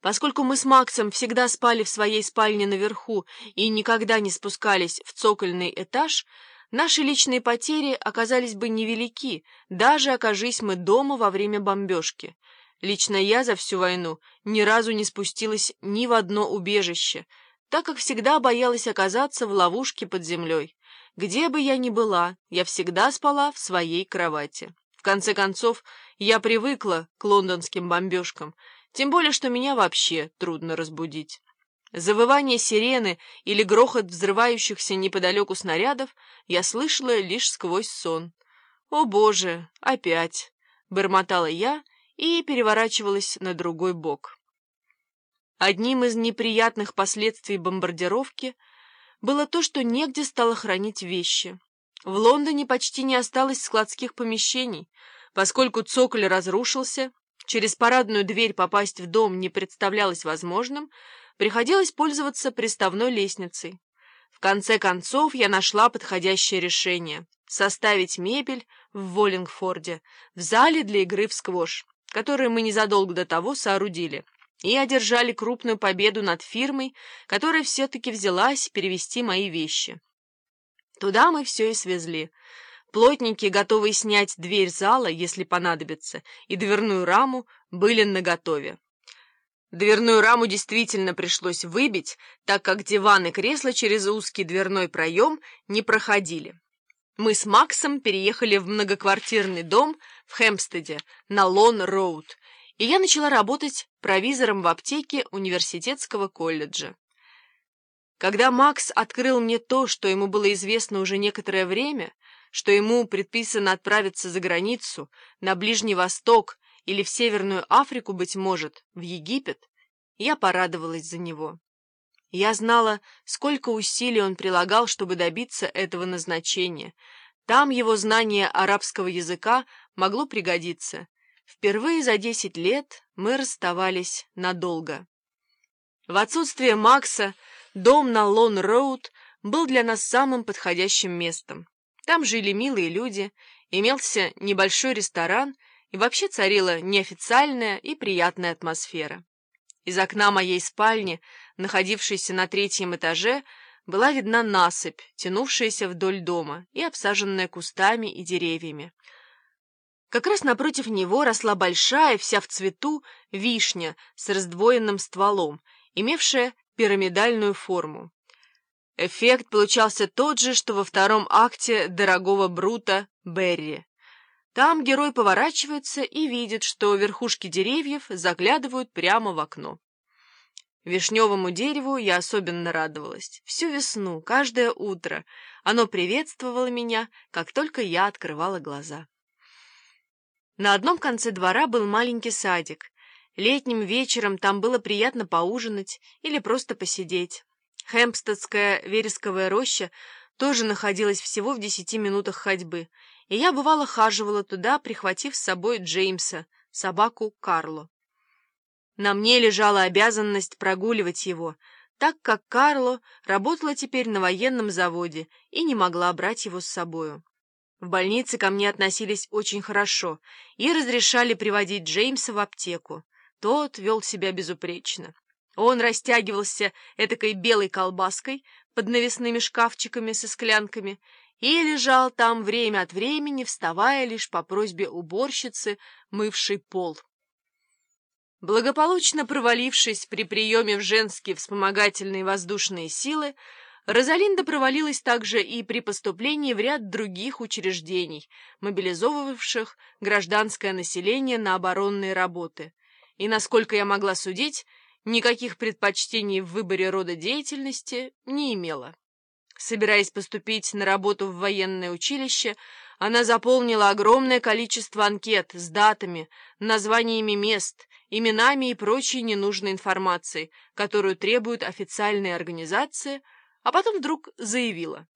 Поскольку мы с Максом всегда спали в своей спальне наверху и никогда не спускались в цокольный этаж, наши личные потери оказались бы невелики, даже окажись мы дома во время бомбежки. Лично я за всю войну ни разу не спустилась ни в одно убежище, так как всегда боялась оказаться в ловушке под землей. Где бы я ни была, я всегда спала в своей кровати. В конце концов, я привыкла к лондонским бомбежкам, тем более, что меня вообще трудно разбудить. Завывание сирены или грохот взрывающихся неподалеку снарядов я слышала лишь сквозь сон. «О, Боже, опять!» — бормотала я и переворачивалась на другой бок. Одним из неприятных последствий бомбардировки было то, что негде стало хранить вещи. В Лондоне почти не осталось складских помещений, поскольку цоколь разрушился, через парадную дверь попасть в дом не представлялось возможным, приходилось пользоваться приставной лестницей. В конце концов я нашла подходящее решение — составить мебель в Воллингфорде, в зале для игры в сквош, который мы незадолго до того соорудили, и одержали крупную победу над фирмой, которая все-таки взялась перевести мои вещи. Туда мы все и свезли — Плотники, готовые снять дверь зала, если понадобится, и дверную раму, были наготове. Дверную раму действительно пришлось выбить, так как диван и кресло через узкий дверной проем не проходили. Мы с Максом переехали в многоквартирный дом в Хэмпстеде на Лон-Роуд, и я начала работать провизором в аптеке университетского колледжа. Когда Макс открыл мне то, что ему было известно уже некоторое время, что ему предписано отправиться за границу, на Ближний Восток или в Северную Африку, быть может, в Египет, я порадовалась за него. Я знала, сколько усилий он прилагал, чтобы добиться этого назначения. Там его знание арабского языка могло пригодиться. Впервые за десять лет мы расставались надолго. В отсутствие Макса дом на Лон-Роуд был для нас самым подходящим местом. Там жили милые люди, имелся небольшой ресторан, и вообще царила неофициальная и приятная атмосфера. Из окна моей спальни, находившейся на третьем этаже, была видна насыпь, тянувшаяся вдоль дома и обсаженная кустами и деревьями. Как раз напротив него росла большая, вся в цвету, вишня с раздвоенным стволом, имевшая пирамидальную форму. Эффект получался тот же, что во втором акте дорогого Брута Берри. Там герой поворачивается и видит, что верхушки деревьев заглядывают прямо в окно. Вишневому дереву я особенно радовалась. Всю весну, каждое утро оно приветствовало меня, как только я открывала глаза. На одном конце двора был маленький садик. Летним вечером там было приятно поужинать или просто посидеть. Хэмпстедская вересковая роща тоже находилась всего в десяти минутах ходьбы, и я, бывало, хаживала туда, прихватив с собой Джеймса, собаку Карло. На мне лежала обязанность прогуливать его, так как Карло работала теперь на военном заводе и не могла брать его с собою. В больнице ко мне относились очень хорошо и разрешали приводить Джеймса в аптеку. Тот вел себя безупречно. Он растягивался этакой белой колбаской под навесными шкафчиками со склянками и лежал там время от времени, вставая лишь по просьбе уборщицы, мывшей пол. Благополучно провалившись при приеме в женские вспомогательные воздушные силы, Розалинда провалилась также и при поступлении в ряд других учреждений, мобилизовывавших гражданское население на оборонные работы. И, насколько я могла судить, никаких предпочтений в выборе рода деятельности не имела. Собираясь поступить на работу в военное училище, она заполнила огромное количество анкет с датами, названиями мест, именами и прочей ненужной информацией, которую требуют официальные организации, а потом вдруг заявила.